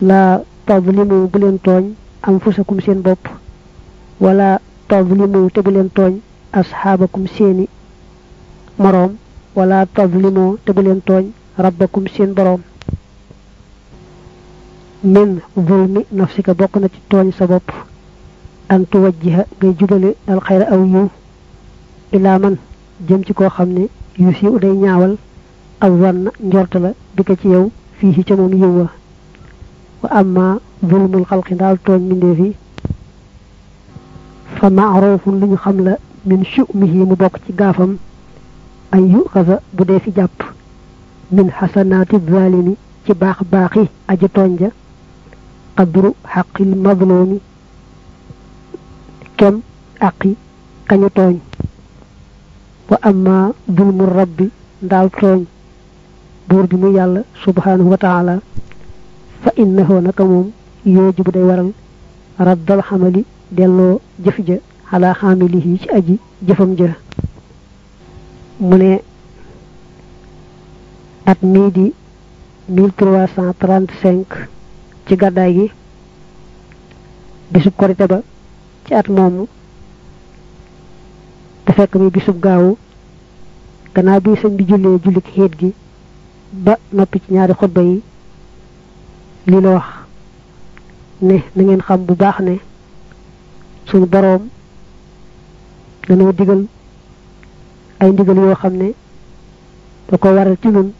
laa tadlimu bu leen tooñ anfusakum seen bopp wala tadlimu te bu leen tooñ asxaabakum seeni moroom wala tadlimu te bu leen tooñ rabbakum seen boroom. Min zulmi nafsika bokk na ci tooñ sa bopp. An tuwajjiha ngay jubale alxayra aw yiw. Ilaa man jëm ci koo xam ne yu siiw day ñaawal aw wann njort la bi ko ci yow fii ca moom yiw wa. Maarufun lu ñu xam la min shumihi mu bokk ci gaafam ay yu xasa bu dee fi jàpp min xasanaati zalimi ci baax baaxi aji tooñ ja qadru xaqil mazlumi kem aqi kañu tooñ wa amma zulmu rabbi ndaal tooñ buur bi mu yàlla subhanahu wa taala fa innahu naka moom yooju bu day waral raddal xamali delloo jëf ja xalaa xaamilihi ci aji jëfam ja mu ne at mii di 1335 ci gàddaay gi bisub korite ba ci at moomu te fekk mi bisub gaawu gannaaw bi sëñ bi jullee jullik xiit gi ba noppi ci ñaari xutba yi lii la wax ne na ngeen xam bu baax ne suñu boroom dañoo digal ay ndigal yoo xam ne da ko waral ci ñun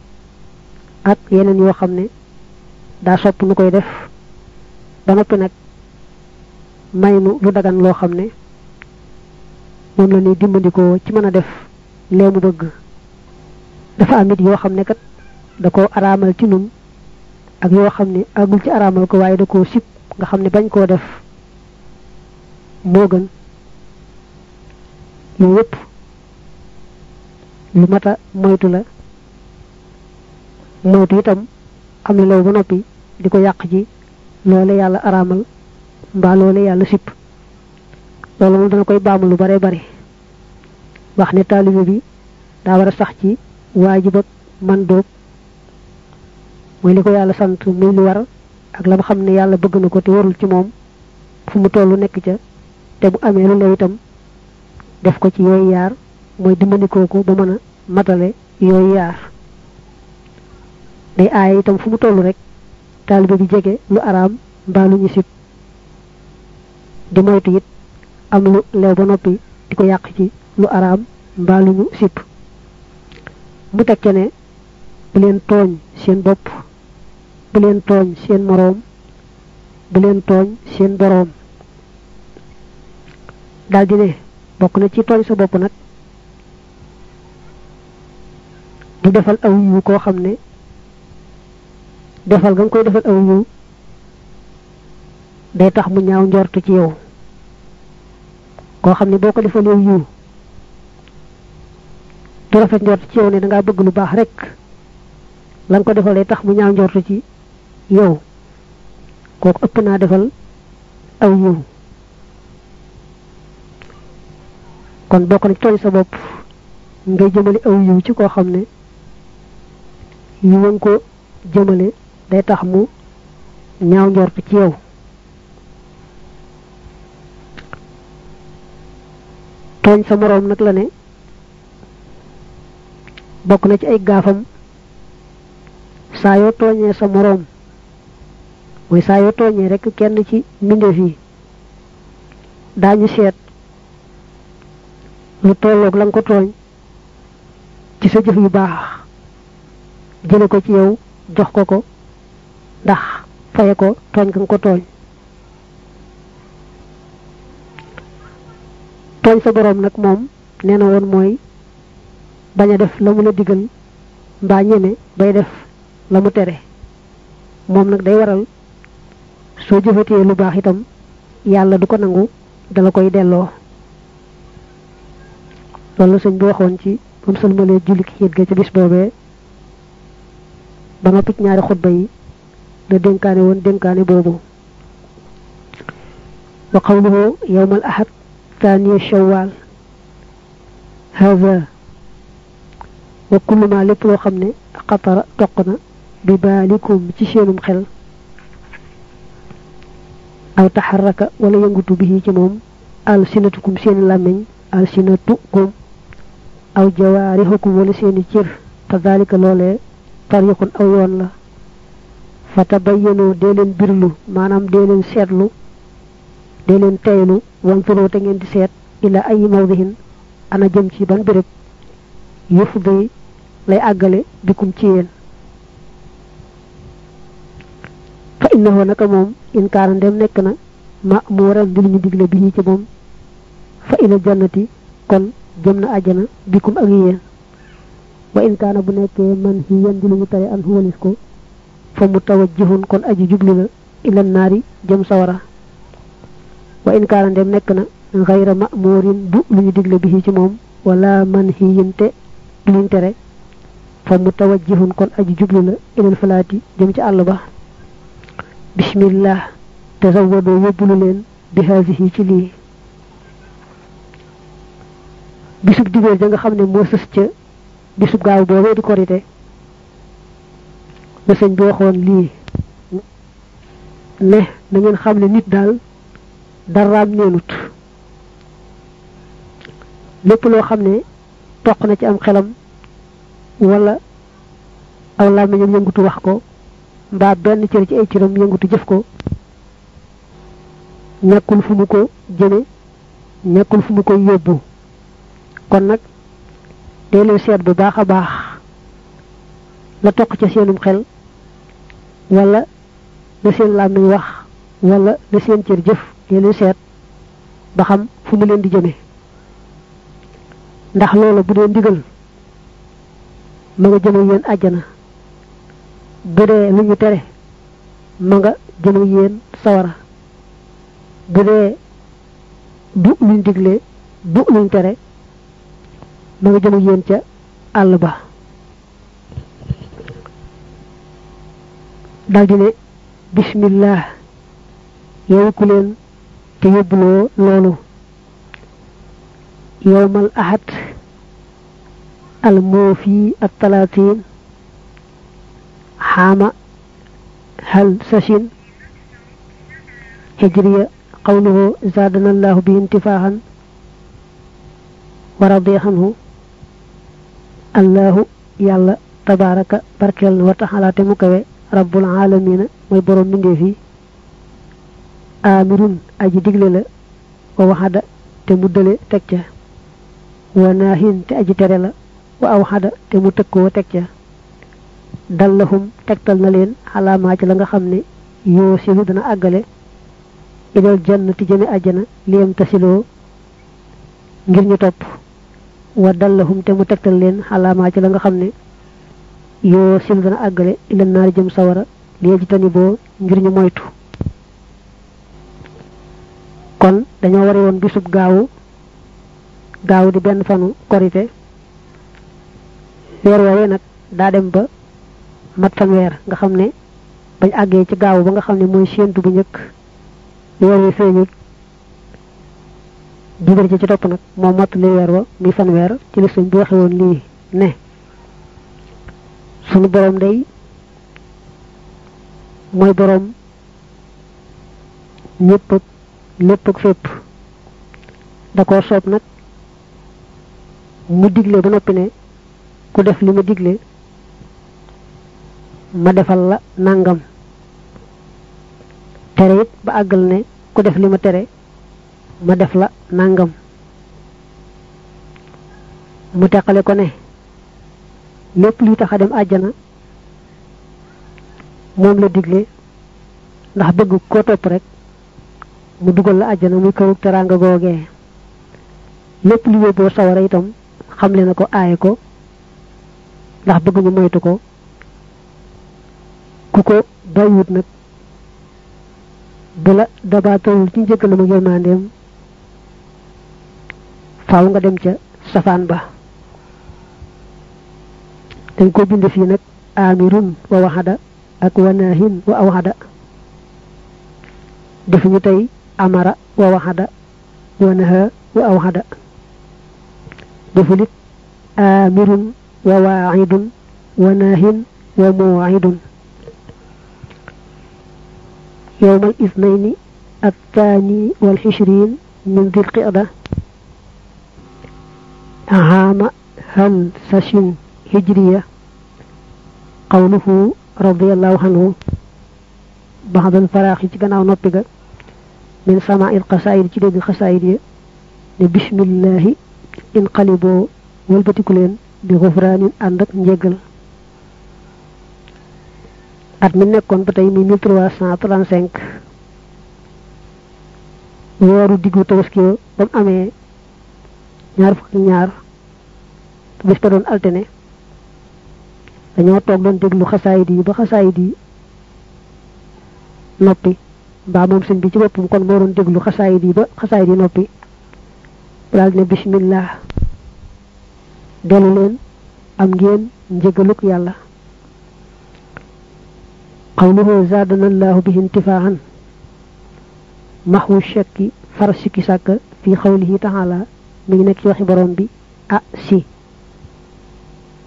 ak yeneen yoo xam ne daa sopp nu koy def. Ba noppi nag may nu lu dagan loo xam ne moom la ñuy dimbandikoo ci mën a def lee mu bëgg. Dafa am it yoo xam ne kat da ko araamal ci nun ak yoo xam ne àggul ci araamal ko waaye da koo sib nga xam ne bañ koo def moo gën yooyu yëpp lu mata moytu la moytu itam am na law ba noppi di ko yàq ji loole yàlla araamal mbaa loole yàlla sipp loolu moom dana koy baamu lu bare bare. Wax ne taalibe bi daa war a sax ci waajib ak man dóob mooy li ko yàlla sant muy lu war ak la mu xam ne yàlla bëgg na ko te warul ci moom fu mu tollu nekk ca te bu amee lu lew itam def ko ci yooyu yaar mooy dimbandikoo ko ba mën a matale yooyu yaar. Day aaye itam fu mu toll rek taalibe bi jege lu araam mbaa lu ñu sib. Di moytu am lu leew ba noppi di ko yàq ci lu araam mbaa lu ñu sib. Mu ca ne bu leen tooñ seen bu leen tooñ seen moroom bu leen tooñ seen boroom. Daldi ne na ci tooñ sa bopp nag di defal aw yiw koo xam ne defal nga koy defal aw yiw day tax mu ñaaw njortu ci yow. Koo xam ne ko defal yow yiw du rafet njort ci yow ne dangaa bëgg lu baax rek la nga ko defal tax mu ñaaw njortu ci yow kooku ëpp naa defal aw yiw kon bokk na tooñ sa bopp ngay jëmale aw yiw ci koo xam ne yiw nga ko jëmale day tax mu ñaaw njort ci yow. Tooñ sa moroom nag la ne bokk na ci ay gaafam saa yoo tooñee sa moroom mooy saa yoo tooñee rek kenn ci mbindeef yi. Daañu seet lu tolloog la nga ko tooñ ci sa jëf yu baax. Jële ko ci yow jox ko ko ndax faye ko tooñ nga ko tooñ. Tooñ sa boroom nag moom nee na woon mooy bañ a def la mu la digal mbaa ñeme bay def la mu tere. Moom nag day waral soo jëfatee lu baax itam yàlla du ko nangu dala koy delloo loolu sëñ bi waxoon ci bam sëlmalee julli ki xiit ga ca bis boobee ba nga picc ñaari xutba yi la dénkaane woon dénkaane boobu wa qawluhu yawmal ahad ثاني شوال هذا وكل ما lépp loo xam ne xatara toq na bi aw taharraka wala yëngutu bihi ci moom al sinatukum seen làmmiñ al sinatukum aw jawaarihukum wala seeni cër. Fa dalika loolee tariqun aw yoon la. Fa tabayyanu birlu maanaam dee leen seetlu dee leen teylu wanturoo te ngeen di ila ay mawdihin ana jëm ci ban béréb yufdi lay àggale bikum ci fa innahu naka moom in kaana ndem nekk na ma muuran di lu ñu digle bi ci moom. Fa ila jannati kon jëm na àjjana bikum ak yéen. Wa in kaana bu nekkee man hi yan di lu ñu tere an huwalis ko fa mu tawajjihun kon aji jubli la ila naari jëm sawara. Wa in kaana ndem nekk na xayra ma'murin bu lu ñu digle bi ci moom wala man hi yinte du luñ tere fa mu tawajjihun kon aji jubli la ilal falaati jëm ci àll ba. Bismillah tazawwadu yóbbulu leen bi haasihi ci lii. Bisub dibéer ja nga xam ne moo sës ca bisub gaaw boobee di korite la bi waxoon lii ne na xam ne nit daal daraam neenut lépp loo xam ne toq na ci am xelam wala aw làmmiñam yëngutu wax ko mbaa benn cër ci ay cëram yëngutu jëf ko. Ñàkkul fu mu ko jëme fu mu ko yóbbu. Kon nag dee leen seet bu baax a baax la toq ca seenum xel wala la seen làmmiñ wax wala la seen cër jëf dee leen seet ba xam fu mu leen di jëme. Ndax loola bu dee ndigal ma nga jëme yéen àjjana bu lu ñu tere ma nga jëme yéen sawara. Bu dee du luñ digle du luñ tere ma nga jëme yéen ca àll ba. Daldi ne bismillah yow ku leen te yóbbuloo loolu. Yowmal ahad al moofi at talatin حام. هل سشين هجرية قوله زادنا الله به انتفاعا ورضي عنه. الله يلا تبارك بركل وتعالى تمكوي رب العالمين. موي من مندي في آمرون أجي دقلل ووحد تمدل تكيا وناهين تأجي تري وأوحد تمتكو تكيا dallahum tegtal na leen xalaamaa ci la nga xam ne yoo silu dana àggale ilal jannati jëme àjjana liyam tasiloo ngir ñu topp. wa dallahum te mu tegtal leen xalaamaa ci la nga xam ne yoo silu dana àggale ilal naari jëm sawara liye ji tani boo ngir ñu moytu. kon dañoo ware woon bisub gaawu gaawu di benn fanu korite. Weer woowee nag daa dem ba mat fanweer nga xam ne bañ àggee ci gaaw ba nga xam ne mooy séentu bu njëkk. Weer wi feeñut digal ci ci topp nag moo mottali weer wa muy fanweer ci li sëñ bi waxe woon lii ne sunu boroom day mooy boroom ñëpp ak fépp. Da koo soob nag mu digle ba noppi ne ku def li ma digle ma defal la nangam. Tere it ba àggal ne ku def li ma tere ma def la nangam. Mu teqale ko ne lépp luy tax a dem àjjana moom la digle ndax bëgg koo topp rek mu dugal la àjjana muy këru teraanga googee. Lépp lu yóbboo sawara itam xamle na ko aaye ko ndax bëgg moytu ko ku ko bàyyiwut nag. Bu la dabaatawul ci njëkkalam ak yërmandeem faaw nga dem ca safaan ba. Dañ ko bind fii nag amirun wa waxada ak wanaahin wa awxada defuñu tey amara wa waxada wa naha wa awxada defu nit amirun wa waaidun wa naahin wa muwaidun يوم الاثنين الثاني والعشرين من ذي القعدة. عام هل سشن هجرية. قوله رضي الله عنه. بعد الفراغ جنا ونبقى من سماع القصائد تي دغ بسم الله انقلبوا والبتكلين بغفران أندت نجل at mi nekkoon ba tey mi 1335 weeru diggu tabaski ba mu amee ñaar fukki ñaar bis ba doon altene dañoo toog doon déglu xasaayid yi ba xasaayid yi noppi mbaa moom sëñ bi ci boppam kon moo doon déglu xasaayid yi ba xasaayid yi noppi daal ne bismillah. Delu leen am ngeen njëgaluk yàlla قوله زادنا الله به انتفاعا. محو الشك فرسك كساك في قوله تعالى من نكي وحي بي أسي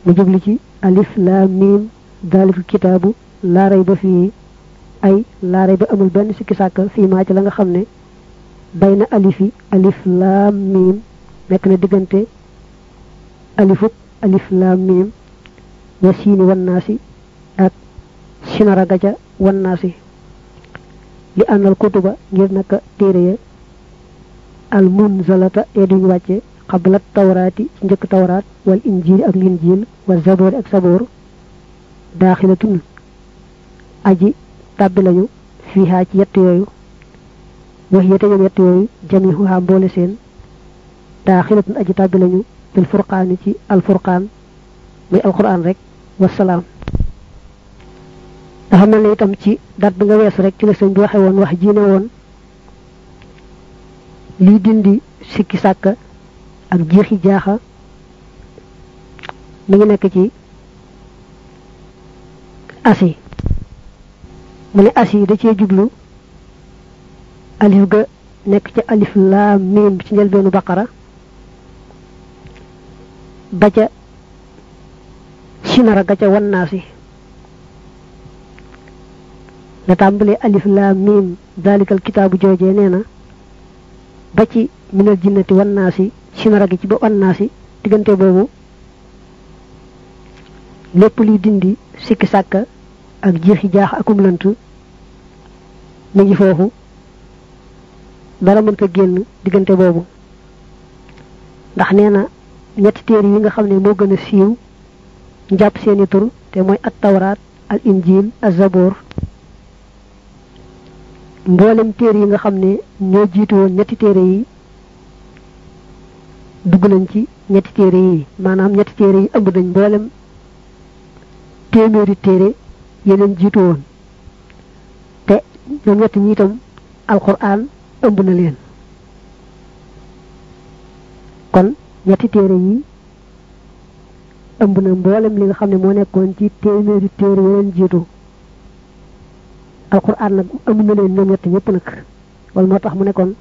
مجبلك ألف لا ميم ذلك الكتاب لا ريب فيه. أي لا ريب أمل بن سك في ما جلنغ خمني. بين ألف ألف لا ميم نكنا دقنتي. ألف ألف لا ميم. وسين والناسي sinara gaja wannaasi li àndal kutuba ngir naka téere ya. Al munzalata ya duñ wàcce qabla tawraati ci wal injiil ak linjiil wa zaboor ak saboor daaxilatun. Aji tàbbi lañu fiihaa ci yett yooyu. Wax yete ñoom yett yooyu jamihuha mboole seen. Daaxilatun aji tàbbi lañu bil furqaani ci al furqaan muy alquran rek wasalaam dafa na ne itam ci dat bi nga weesu rek ci la sëñ bi waxe woon wax ji ne woon lii dindi sikki sàkk ak jeexi jaaxa mi ngi nekk ci asi. Mu ne asi da cee jublu alif ga nekk ca alif laam miim ci njëlbeenu baqara ba ca sinara ga ca wannaasi la tàmbalee alif laam miim dalikal kitaabu joojee nee na ba ci minal jinnati wannaasi sinara gi ci ba wannaasi diggante boobu lépp luy dindi sikki sàkka ak jeexi jaax akum lënt mi ngi foofu. dara mënta génn diggante boobu. ndax nee na ñetti téere yi nga xam ne moo gën a siiw njàpp seeni tur te mooy at tawraat al injil az zabor mboolem téere yi nga xam ne ñoo jiitu woon ñetti téere yi dugg nañ ci ñetti téere yi. Maanaam ñetti téere yi ëmb nañ mboolem téeméeri téere yeneen jiitu woon. Te ñoom ñetti ñi itam alquran ëmb na leen. Kon ñetti téere yi ëmb na mboolem li nga xam ne moo nekkoon ci téeméeri téere yeneen jiitu القران امنا لي نيو نيت ييب نك ول موتاخ مو نيكون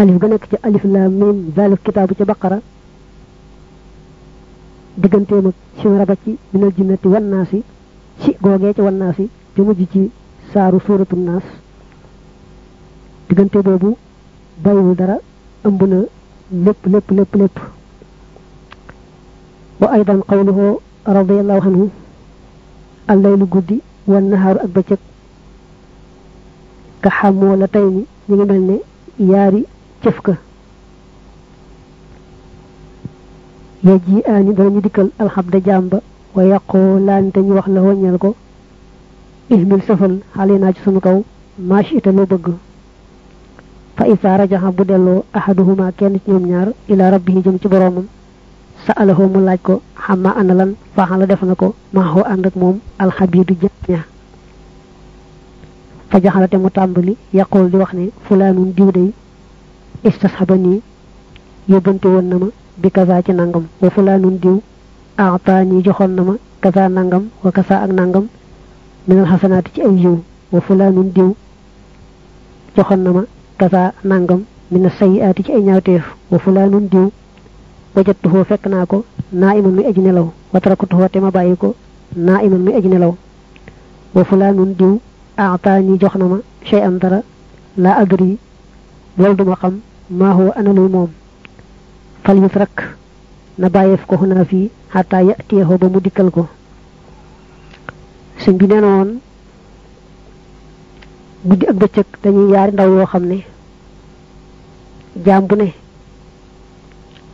الف غنك تي الف لام ميم ذلك كتاب تي بقره ديغنتي مك شي ربا تي من الجنه والناس شي غوغي تي والناس تي موجي تي سارو سوره الناس ديغنتي بوبو بايو دارا امبنا لب لب لب لب وأيضا قوله رضي الله عنه الليل غدي wan nahaaru ak bëccëg ka xamoo la tey ni ñu ngi mel ne yaari cëf ka ya ji aani danañu dikkal alxabda jàmba wa yàqoo laan te ñu wax la waññal ko ihmil safal xale naa ci sunu kaw maash ita loo bëgg fa isa rajaxa bu delloo ahaduhuma kenn ci ñoom ñaar ila rabbihi jëm ci boroomam sa alahoo mu laaj ko xamma ana lan? Faaxala def na ko maaxoo ànd ak moom alxabidu jëña fa jaxalate mu tàmbali yaqul di wax ne fulaanun diw day istasxaba nii yóbbante woon na ma bi kaza ci nangam wa fulaanun diw aataani joxoon na ma kaza nangam wa kaza ak nangam minal xasanaati ci ay yiw wa fulaanun diw joxoon na ma nangam mina sayiaati ci ay ñaawteef wa fulaanun diw wajatuhoo fekk naa ko naa muy aji nelaw wa tarakatuhoo te ma bàyyi ko naa muy aji nelaw. Wa fulaanun diw aataani jox na ma shay an dara laa adri loolu duma xam maa huwa ana luy moom. Fal yut rek na bàyyeef ko xunaa fii xataa yatiyeexoo ba mu dikkal ko. Sëñ bi nee na woon guddi ak bëccëg dañuy yaari ndaw yoo xam ne jaam bu ne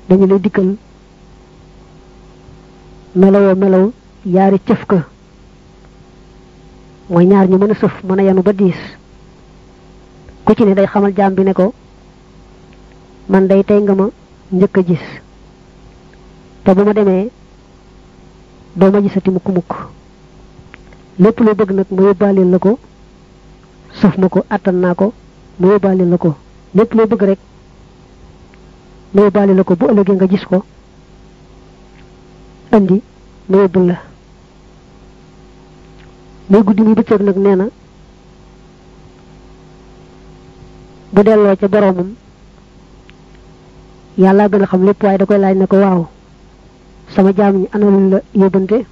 dañu lay dikkal melowoo melow yaari cëf ka mooy ñaar ñu mën a sëf mën a yanu ba diis ku ci ne day xamal jaam bi ne ko man day tey nga ma njëkk a gis te bu ma demee doo ma gisati mukk mukk lépp loo bëgg nag ma yóbbaaleel la ko sëf ma ko àttan naa ko ma yóbbaaleel la ko lépp loo bëgg rek ma yóbbaaleel la ko bu ëllëgee nga gis ko andi ma yóbbul la muy guddi muy bëccëg nag nee na bu delloo ca boroomam yàlla gën a xam lépp waaye da koy laaj ne ko waaw sama jaam ñi ana la yóbbante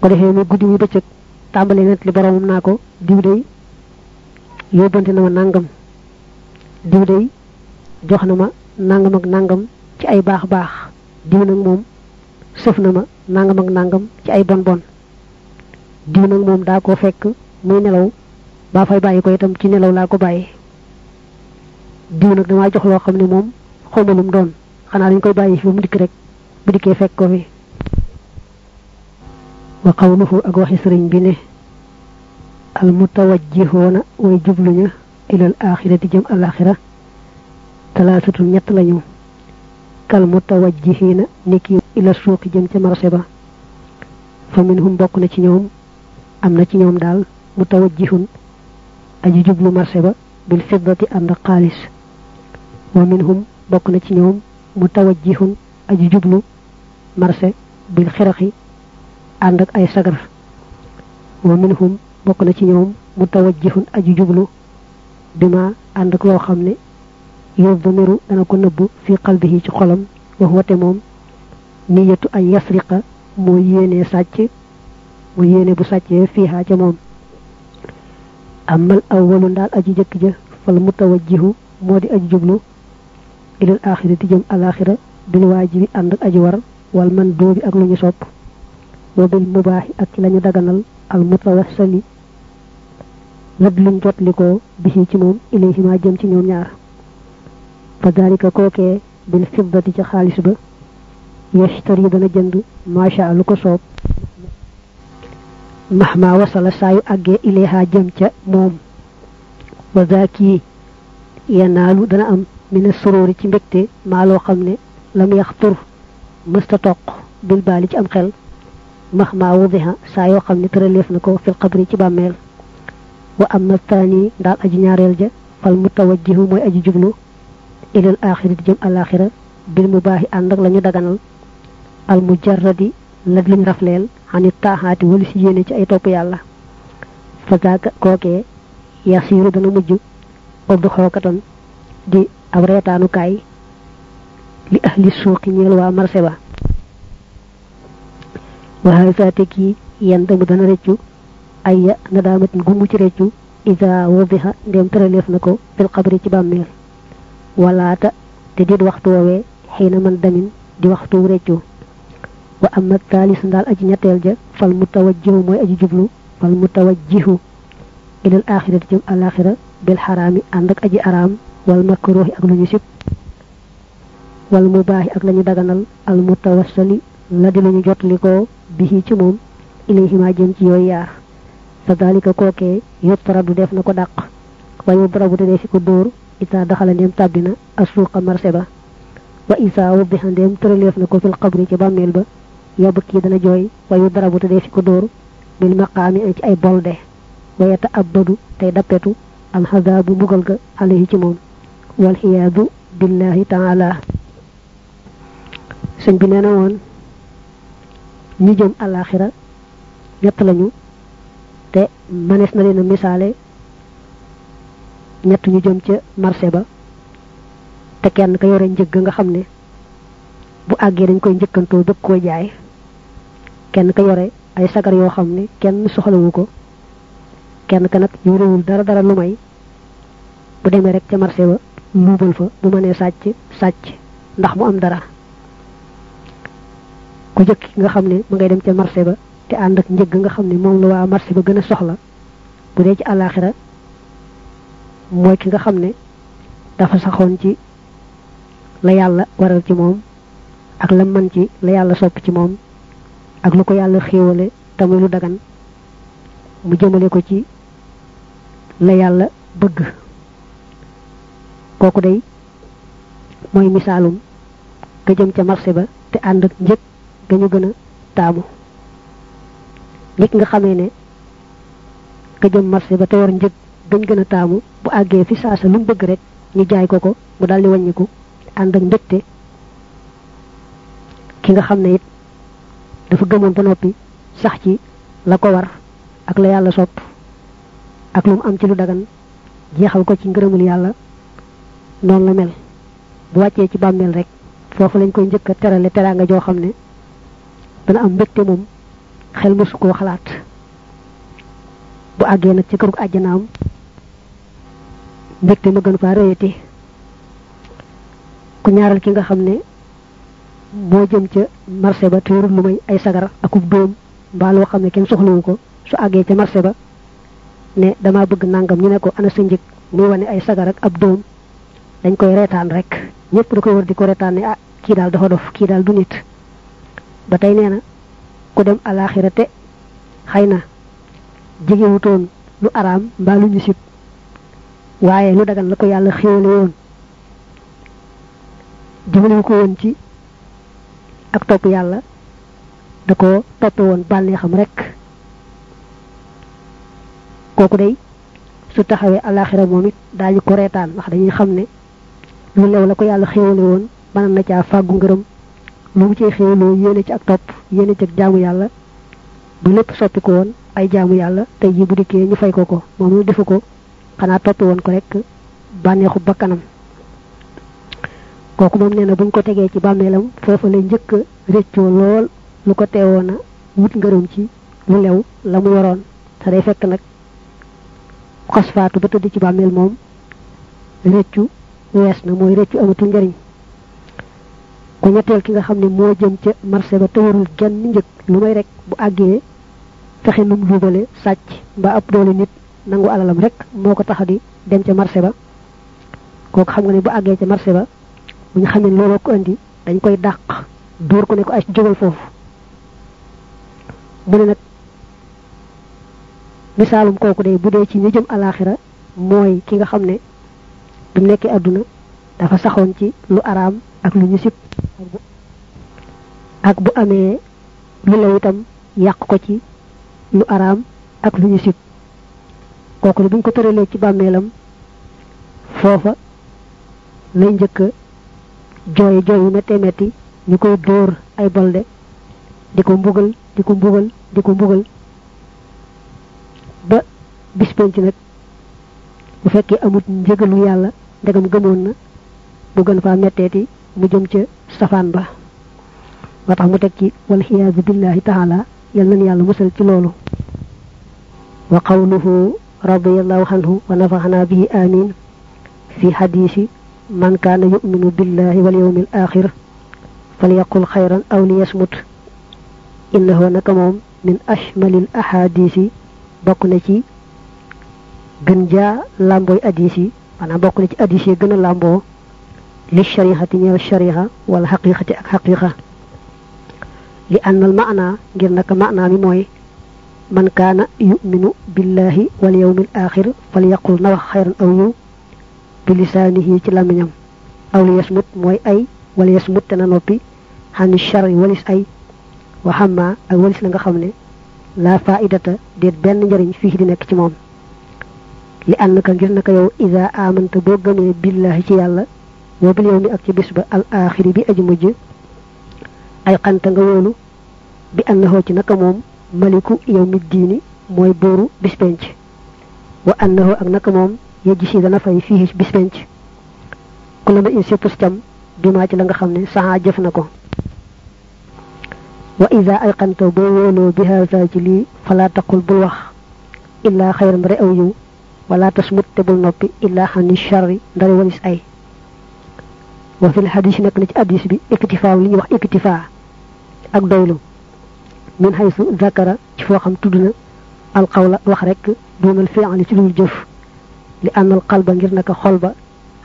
ko defee muy guddi muy bëccëg tàmbalee net li boroomam naa ko diw day yóbbante na ma nàngam diw day jox na ma nàngam ak nàngam ci ay baax baax. Diw nag moom sëf na ma nàngam ak nàngam ci ay bon bon. Diw nag moom daa ko fekk muy nelaw baa fay bàyyi ko itam ci nelaw laa ko bàyyi. Diw nag damaa jox loo xam ne moom xawmalum doon. Xanaa dañ koy bàyyi fi mu dikk rek bu dikkee fekk ko fi. Wa qawluhu ak waxi bi ne al mutawajjihoona way jubluña ilal axirati jëm alaxira talaatatu ñett lañu. Kal mutawajjihiina niki ila suuqi jëm ca marché ba. Fa minhum bokk na ci ñoom am na ci ñoom daal mutawajjihun aji jublu marché ba bil fiddati ànd ak xaalis. Wa minhum bokk na ci ñoom mutawajjihun aji jublu marché bil xiraxi ànd ak ay sagar. Wa minhum bokk na ci ñoom mutawajjihun aji jublu bima ànd ak loo xam ne يضمر أنا كنب في قلبه تخلم وهو تموم نية أن يسرق مويين ساتي مويين بساتي فيها تموم أما الأول دال أجي جكجة فالمتوجه مودي أجي جبلو. إلى الآخرة تجم الآخرة بالواجب أن أجوار والمن دوبي أقل نصب وبالمباح أكل ندغنال المتوسلي لبلن جوت لكو بهي تموم إليه ما جمتين يوم فذلك كوكي بالفضة خالص به يشتري دنا جند. ما شاء الله كو صوب مهما وصل سايو اغي إليها جمتا موم. وذاكي ينالو دنا أم من السرور تي مبتي ما لو خمني. لم يخطر. مستطق. بالبال تي أم خيل مهما وضها سايو خمني ترليف نكو في القبر تي بامل وأما الثاني دال أجي نياريل جا فالمتوجه موي أجي جبلو ilal axirati jëm alaxira bil mu baaxi ànd ak la ñu daganal. Al mujarradi la luñ rafleel xanit taaxaati wala si yéene ci ay topp yàlla. Fa zaaka kookee yasiiru dana oddu xookatan di ab reetaanukaay li ahli suuqi ñeel waa marché ba. Waxaal saate kii yan damu dana reccu ay ya nadaamatin gu mucc reccu isa wadiha ndem tëraleef xabri ci bàmmeel walaata te dit waxtu woowee xiina man damin di waxtu reccu wa amma taalis ndaal aji ñetteel ja fal mutawajjihu mooy aji jublu fal mutawajjihu ilal axirati jëm alaxira bil xaraami ànd ak aji araam wal makruhi ak lu ñu sib wal mubaahi ak lañu daganal al mutawassali la di lañu jotlikoo bihi ci moom ilayhima jëm ci yooyu yaar fa dalika kookee yuttaradu def na ko dàq wa yudrabu te dee fi ko dóor إذا دخل نيم تابنا السوق مرسبة وإذا وضح نيم تريليف نكو في القبر كبا ميلبا يبكي دنا جوي ويضرب تدي في كدور. بالمقام أنك أي بولده. ويتأبدو تيدبتو الحذاب مغلق عليه كمون والحياد بالله تعالى. سن بنانا وان نجم الآخرة. يطلنو. تي منسنا لنا مثالي. Ñett ñu jëm ca marché ba. Te kenn ka yore njëgg nga xam ne bu àggee dañ koy njëkkantoo bëgg koo jaay. Kenn ka yore ay sagar yoo xam ne kenn soxlawu ko. Kenn ka nag yorewul dara dara lu may. Bu demee rek ca marché ba luubal fa bu mënee sàcc sàcc ndax mu am dara. Ku jëkk nga xam ne ma ngay dem ca marché ba te ànd ak njëgg nga xam ne moom la waa marché ba gën a soxla. Bu dee ci àllaaxira mooy ki nga xam ne dafa saxoon ci la yàlla waral ci moom ak la mën ci la yàlla sopp ci moom ak lu ko yàlla xéewale tamit lu dagan mu jëmale ko ci la yàlla bëgg. Kooku day mooy misaalum ga jëm ca marché ba te ànd ak njëg ga ñu gën a nit nga xamee ne ka jëm marché ba te war njëg gañ gën a taamu bu àggee fi saasa lu bëgg rek ñu jaay ko ko mu daldi wàññiku ànd ak mbégte ki nga xam ne it dafa gëmoon ba noppi sax ci la ko war ak la yàlla sopp ak lu am ci lu dagan jeexal ko ci ngërëmul yàlla noonu la mel. Bu wàccee ci bàmmeel rek foofu lañ koy terale am mbégte moom xel mësu xalaat. Bu àggee nag ci kërug àjjanaam mbégte ma gën faa rëyati. Ku ñaaral ki nga xam ne moo jëm ca marché ba te yorul lu may ay sagar akub dóom mbaa loo xam ne kenn soxlawu ko su àggee ca marché ba ne dama bëgg nangam ñu ne ko ana sa njëg muy wane ay sagar ak ab dóom. Dañ koy reetaan rek. Ñëpp da koy di ko reetaan ne ah kii daal dafa dof kii daal du nit. Ba tey nee na ku dem alaaxira te xëy na lu araam mbaa lu ñu sib waaye lu dagan la ko yàlla xéewale woon. jëmalewu ko woon ci ak topp yàlla da ko toppe woon bànneexam rek. Kooku day su taxawee alaxira moom it daañu ko reetaan ndax dañuy xam ne lu lew la ko yàlla xéewale woon mën na caa fàggu ngërëm. Lu mu cee xéewaloo yéene ci ak topp yéene ci ak jaamu yàlla bu lépp soppi ko woon ay jaamu yàlla tey jii bu dikkee ñu fay ko ko moom lu defu ko. Xanaa toppe woon ko rek bànneexu bakkanam. Kooku moom nee na buñ ko tegee ci bàmmeelam foofa lay njëkk a réccoo lool lu ko teewoon a wut ngërëm ci lu lew la mu yoroon. Te day fekk nag xas faatu ba tëdd ci bàmmeel moom réccu wees na mooy réccu amatul njariñ. Ku ñetteel ki nga xam ne moo jëm ca marché ba te warul genn njëg lu may rek bu àggee fexe num luubale sàcc mbaa ab doole nit nangu alalam rek moo ko tax dem ca marché ba. Kooku xam nga ne bu àggee ca marché ba bu ñu xamee looloo ko indi dañ koy dàq dóor ko ne ko ay jógal foofu. Mu ne nag misaalum kooku day bu dee ci ñu jëm alaxira mooy ki nga ne bi àdduna dafa saxoon ci lu araam ak lu ñu sib. Ak bu amee lu lew itam ko ci lu araam ak lu ñu sib kooku ne bu ñu ko tëralee ci bàmmeelam foofa lay njëkk jooy jooy yu méttee métti ñu koy dóor ay bolde di ko mbugal di ko mbugal di ko mbugal. Ba bis penc nag bu fekkee amut njëgalu yàlla ndegam gëmoon na mu gën faa metteeti mu jëm ca safaan ba. Moo tax mu teg ci billahi taala yal nañ yàlla musal ci loolu. Wa qawluhu رضي الله عنه ونفعنا به آمين في حديث من كان يؤمن بالله واليوم الآخر فليقل خيرا أو ليصمت إنه نكموم من أشمل الأحاديث بقنتي جنجا لامبوي أديسي أنا بقنتي أديسي جن لامبو للشريحة نيال الشريحة والحقيقة أك حقيقة لأن المعنى غير نك معنى موي man kaana yuminu billahi wal yawmi al axir falyaqul na wax xayran aw yiw bi lisaanihi ci làmmiñam. Aw yasmut mooy ay wala yasmut te na noppi xani shari walis ay. Wa xamma ak walis la nga xam ne la faidata déet benn njëriñ fii di nekk ci moom. Li ànd ka ngir naka yow ida amanta boo gëmee billahi ci yàlla wa bil yow mi ak ci al axiri bi aji mujj ay xanta nga wóolu bi annahu ci naka moom maliku yow mi diini mooy buuru bis penc. wa annahu ak naka moom yejji si dana fay fii bis penc. ku la ma in sippus cam bi maa ci la nga xam ne saxaa jëf na ko. wa ay xanta boo wóoloo bi haasa ci lii falaa taqul bul wax. illa xayran bare aw yiw. wala tasmut te bul noppi illa xani charri ndare walis ay. wa fil hadis nekk na ci hadis bi iktifaa li ñuy wax iktifaa ak doylu. من حيث ذكر فوخم تدنا القول وخرك دون الفعل تلو الجف لأن القلب نرنك خلبة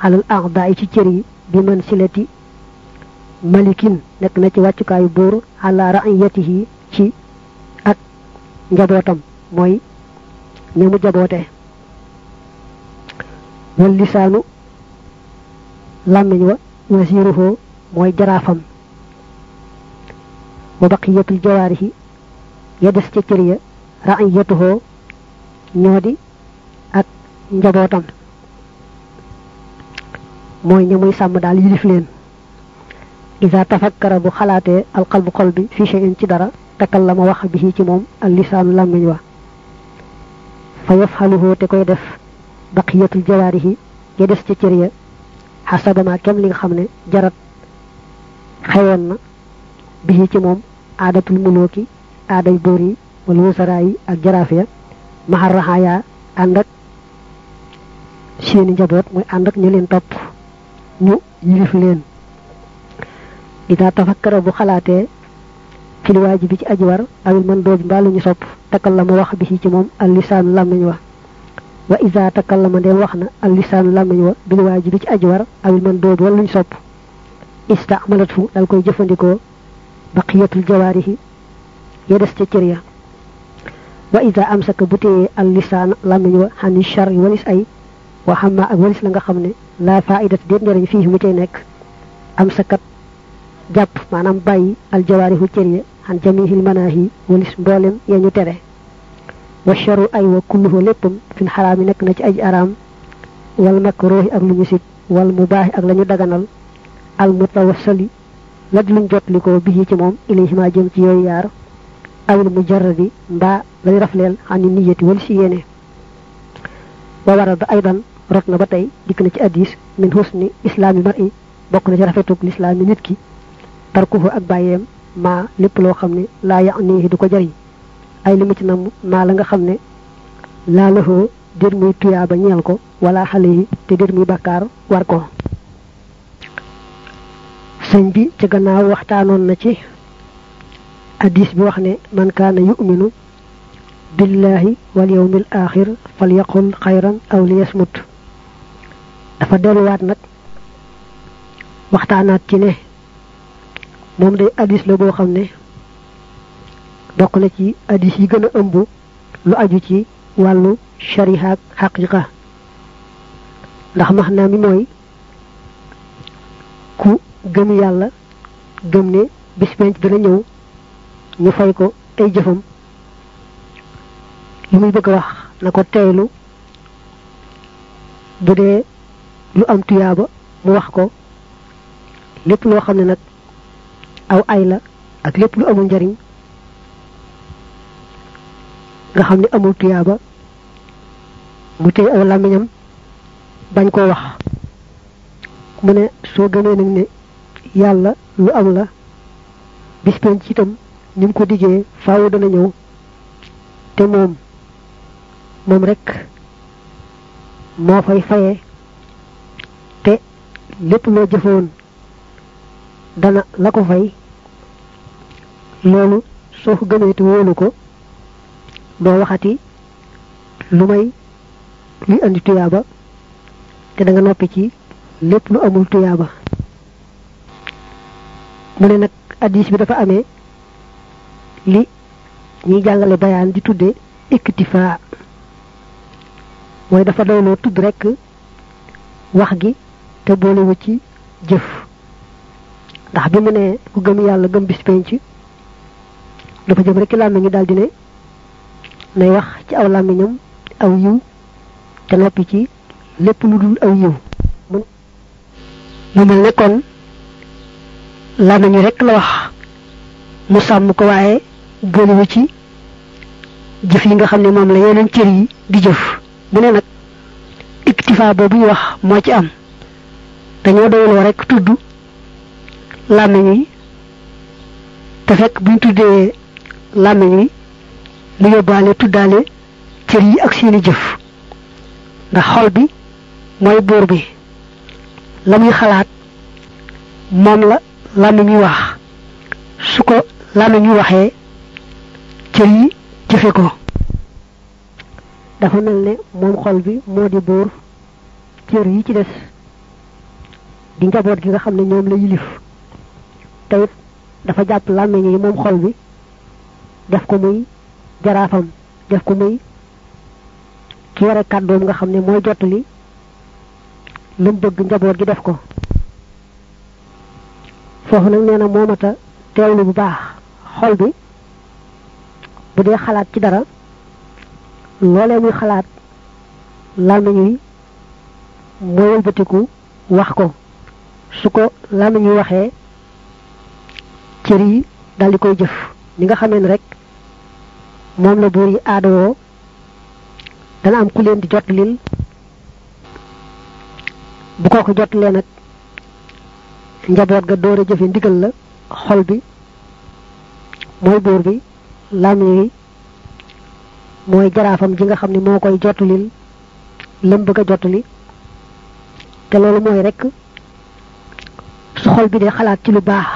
على الأعضاء تشري بمنسلة ملك نك نتواتك يبور على رأيته تي أك جبوتم موي نمو جبوته واللسان لمن وزيره موي جرافم. وبقية الجوارح ya def ci cër ya ra'iyatuhu ñoo di ak njabootam. Mooy ña muy sàmm daal yilif leen. إذا تفكر بو خلاتي القلب قلبي في شيء تدرى تكلم وخ به تموم اللسان لم يوا فيفعله تكوي دف بقية الجواره يدس تكريا حسب ما كم لي خمنة جرت خيرنا به تموم عادة الملوك aaday buur yi wala wasaraa yi ak jaraaf ya maxar raxaaya ànd ak seeni njaboot mooy ànd ak ñu leen topp ñu yilif leen ida tafakkara bu xalaatee fil waajibi ci aji war awil man doobi mbaa ñu sopp wax bi ci moom al wa wa ida takallama ndeen wax na al lisaanu làmmiñ wa bil waajibi ci aji war awil man doobi wala ñu sopp dal koy jëfandikoo baqiyatul jawaarihi ya des ca cër ya wa ida amsaka bu téyee al lisaan làmmiñ wa xani char yi walis ay wa xamma ak walis la nga xam ne laa faidat déet njëriñ fii mu cay nekk am sakat jàpp maanaam bàyyi aljawaarihu cër ya xan jamihil manaahi walis mboolem ya ñu tere wa charu ay wa kulluhu léppam fil xaraam yi nekk na ci aj araam wal makruhi ak lu ñu sib wal mubaahi ak la ñu daganal al mutawassali la di luñ jot li ko bii ci moom ilayhima jëm ci yooyu yaar awil mujarradi mbaa lañ rafleel xani niyati wal si yéene. Wa warada aydan rot na ba tey dikk na ci addis min husni islaami mar'i bokk na ci rafetug lislaami nit ki. Tarkuhu ak bàyyeem maa lépp loo xam ne laa ya'nihi du ko jariñ. Ay li mu ci namm maa la nga xam ne laa lahoo déet muy tuyaa ba ñeel ko wala xale yi te déet muy bàkkaar war ko. Bi ci gannaaw waxtaanoon na ci hadis bi wax ne man kana yu'minu billahi wal yawmil akhir falyaqul khayran aw liyasmut dafa delu wat nak waxtanat ci ne mom day hadis la bo xamne bokku na ci hadis yi gëna ëmb lu aju ci walu shariha ak haqiqa ndax mahna mi moy ku gëm yalla gëm ne bis dana ñëw ñu fay ko ay jëfam. li muy bëgg wax na ko teeylu bu dee lu am tuyaaba mu wax ko. lépp loo xam ne nag aw ay la ak lépp lu amul njariñ. nga xam ne amul tuyaaba mu téye aw làmmiñam bañ koo wax. mu ne soo gëmee nag ne yàlla lu am la bis penc itam ni mu ko diggee faaw dana ñëw. Te moom moom rek fay te lépp loo jëfoon dana la ko fay. Loolu soo ko gëmee te wóolu ko doo waxati lu may luy andi tuyaaba. Te da nga noppi ci lépp lu amul tuyaaba. Mu ne addis bi dafa li ñuy jàngale bayaan di tudde iktifa mooy dafa doyloo tudd rekk wax gi te boolewu ci jëf. Ndax bi mu ne ku gëm yàlla gëm bis penc dafa jëm rekk làmmiñu daldi ne nay wax ci aw làmmiñam aw yiw te noppi ci lépp lu dul aw yiw. Mu mel ne kon rekk la wax. Mu sàmm ko waaye boolewu ci jëf yi nga xam ne moom la yeneen cër yi di jëf. mu ne nag iktifa boobu ñu wax moo ci am. dañoo doyloo rekk tudd làmmiñ yi te fekk buñ tuddee làmmiñ yi lu yóbbaale tuddaale cër yi ak seeni jëf. ndax xol bi mooy buur bi. la muy xalaat moom la làmmiñ yi wax. su ko làmmiñ yi waxee cër yi jëfe ko. Dafa mel ne moom xol bi moo di buur cër yi ci des. Di njaboot gi nga xam ne ñoom la yilif. Te it dafa jàpp làmmiñ yi moom xol bi def ko muy jaraafam def ko muy ki yore kàddoom nga xam ne mooy jottali lu mu bëgg njaboot gi def ko. Foofu nag nee na moomata teewlu bu baax xol bi bu dee xalaat ci dara loolee muy xalaat wi mooy wëlbatiku wax ko. Su ko wi waxee cër yi dal di koy jëf. Ni nga xamee rek moom la buur yi aadawoo dana am ku leen di jottalil. Bu ko ko jottalee nag njaboot ga door a jëfe ndigal la xol bi mooy buur bi làmmiñ wi mooy jaraafam ji nga xam ne moo koy jottalil lam bëgg a jottali te loolu rek xol bi xalaat ci lu baax